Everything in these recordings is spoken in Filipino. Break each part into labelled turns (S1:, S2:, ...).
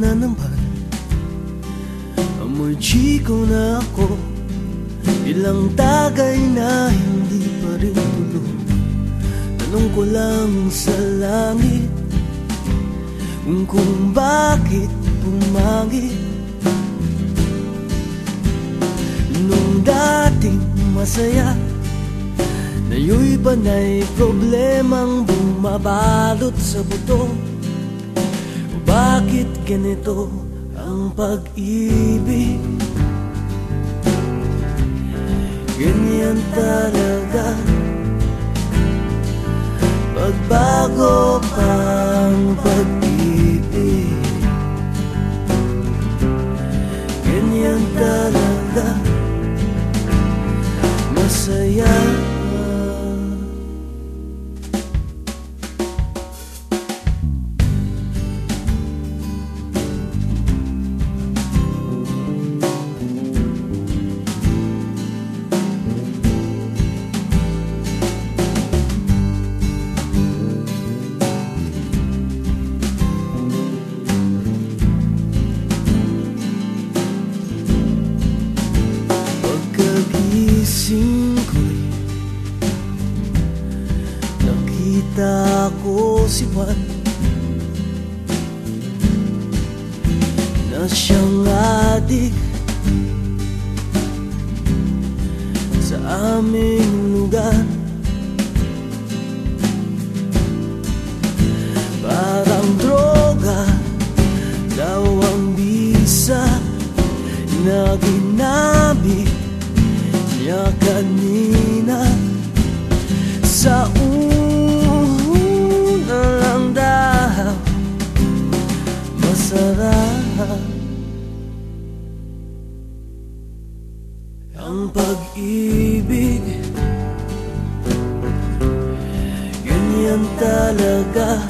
S1: na naman. Amoy chiko na ako. Ilang tagay na hindi pa rin tulog. Tanong ko lang sa langit Kung bakit pumangit Nung dating masaya Ngayo'y banay problemang bumabalot sa buto? Bakit ganito ang pag-ibig? Ganyan talaga. Pagbago pang pag-ibig. Ganyan talaga. Masaya si Juan. Na siyang adik. Sa aming lugar. Parang droga Daw ang bisa Na ginamit niya kanina. Sa una Ang pag-ibig Ganyan talaga.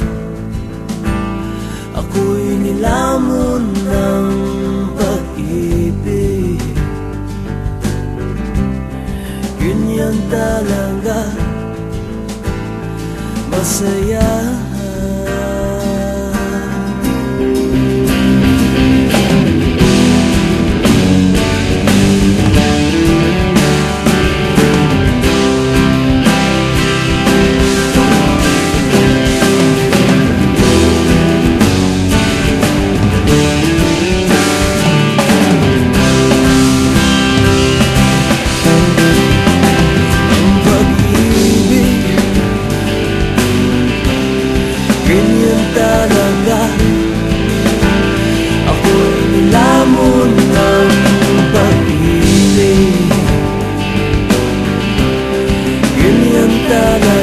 S1: Ako'y nilamon ng pag-ibig. Ganyan talaga. Masaya pag-ibig Ganyan talaga